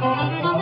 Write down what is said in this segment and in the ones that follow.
Thank you.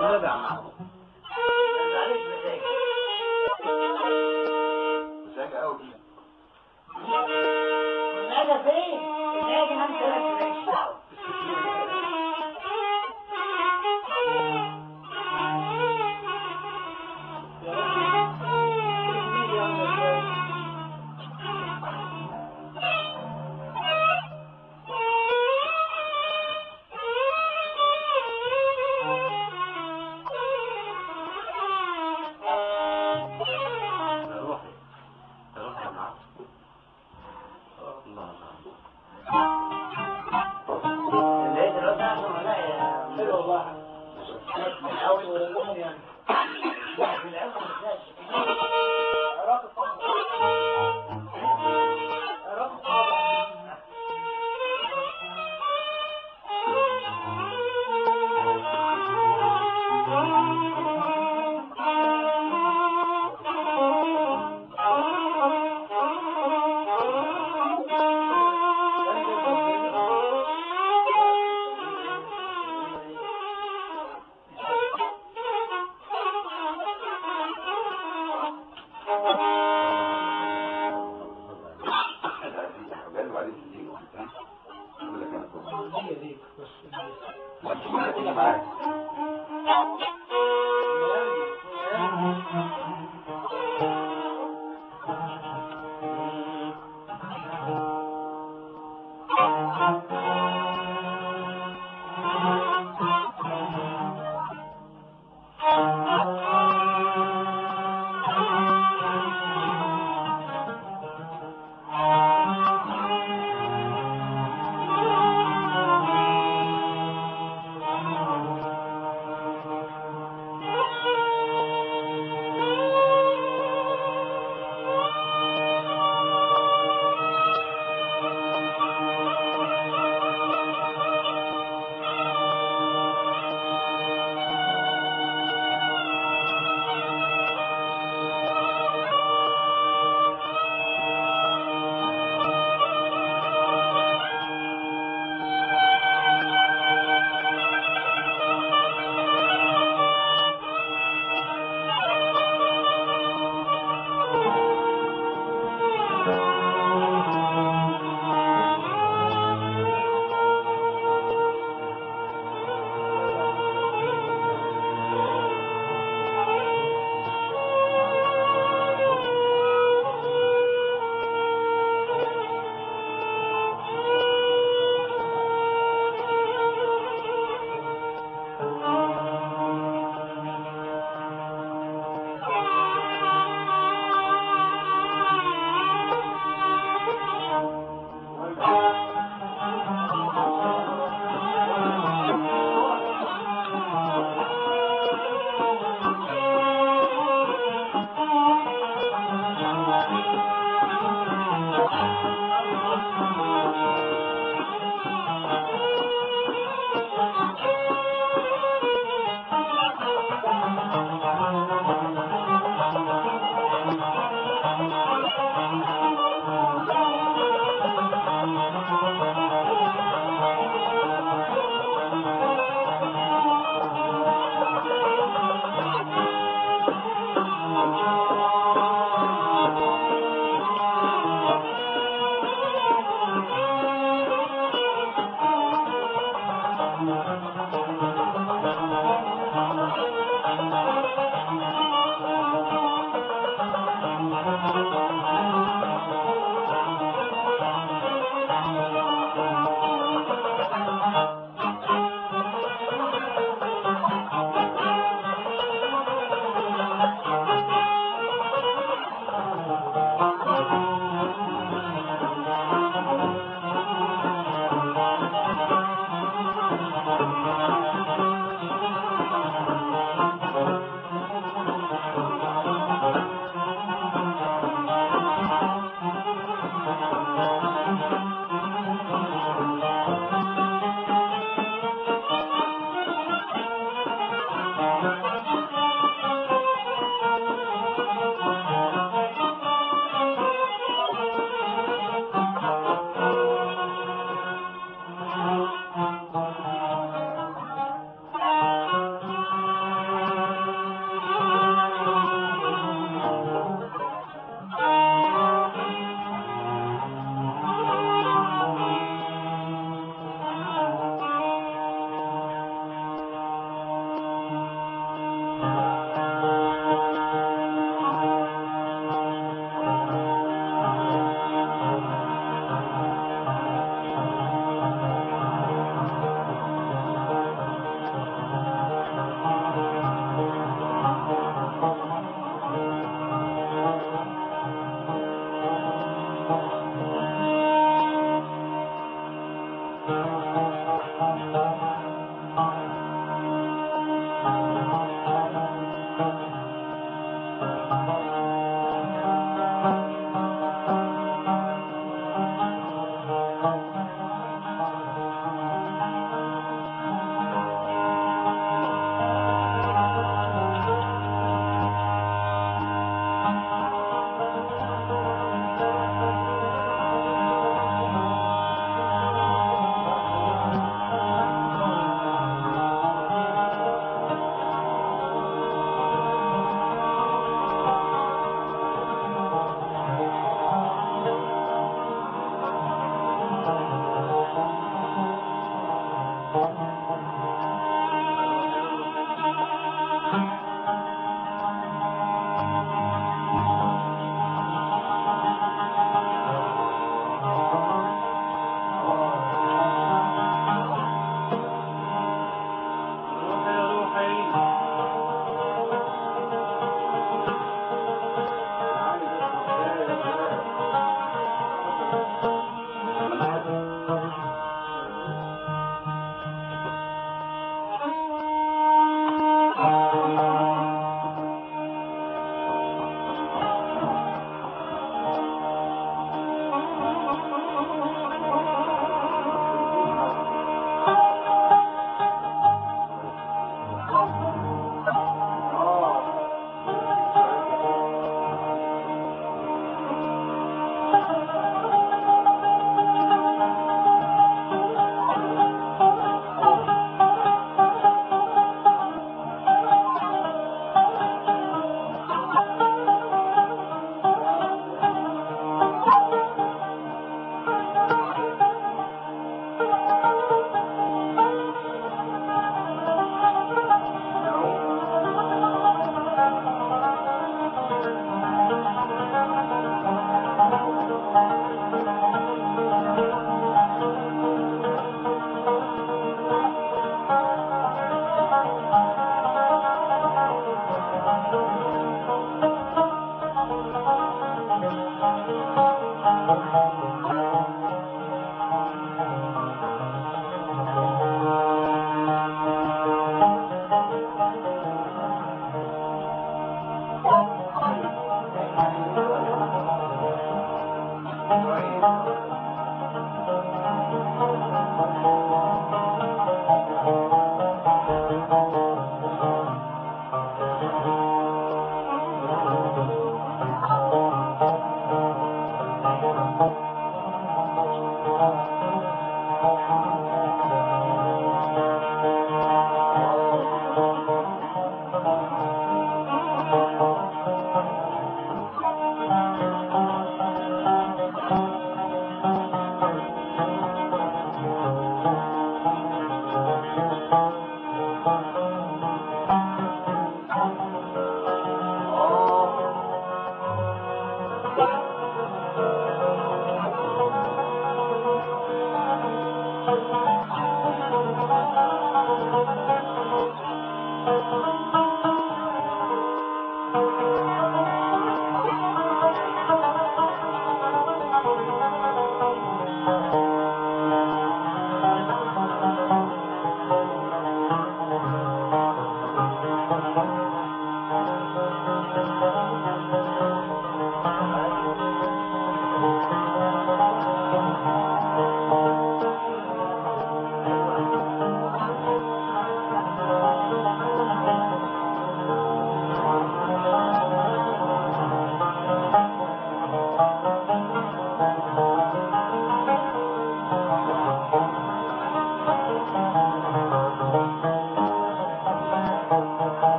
Inderdaad. Dat is betekent. We zeggen ook. Met Ik been, we zeggen hem terug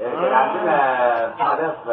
إيه، كان عندنا في عرف